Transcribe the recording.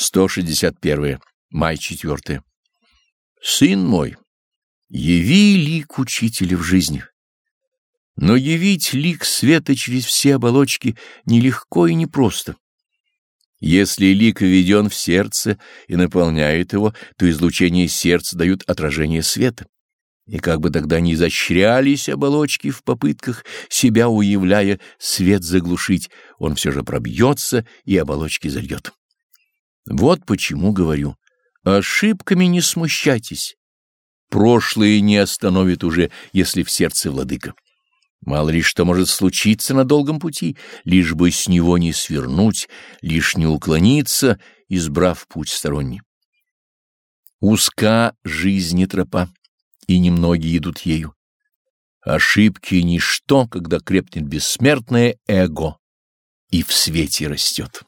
161. Май 4. Сын мой, яви лик учителя в жизни. Но явить лик света через все оболочки нелегко и непросто. Если лик введен в сердце и наполняет его, то излучение сердца дают отражение света. И как бы тогда ни изощрялись оболочки в попытках, себя уявляя, свет заглушить, он все же пробьется и оболочки зальет. Вот почему говорю, ошибками не смущайтесь. Прошлое не остановит уже, если в сердце владыка. Мало ли что может случиться на долгом пути, лишь бы с него не свернуть, лишь не уклониться, избрав путь сторонний. Узка жизни тропа, и немногие идут ею. Ошибки — ничто, когда крепнет бессмертное эго и в свете растет.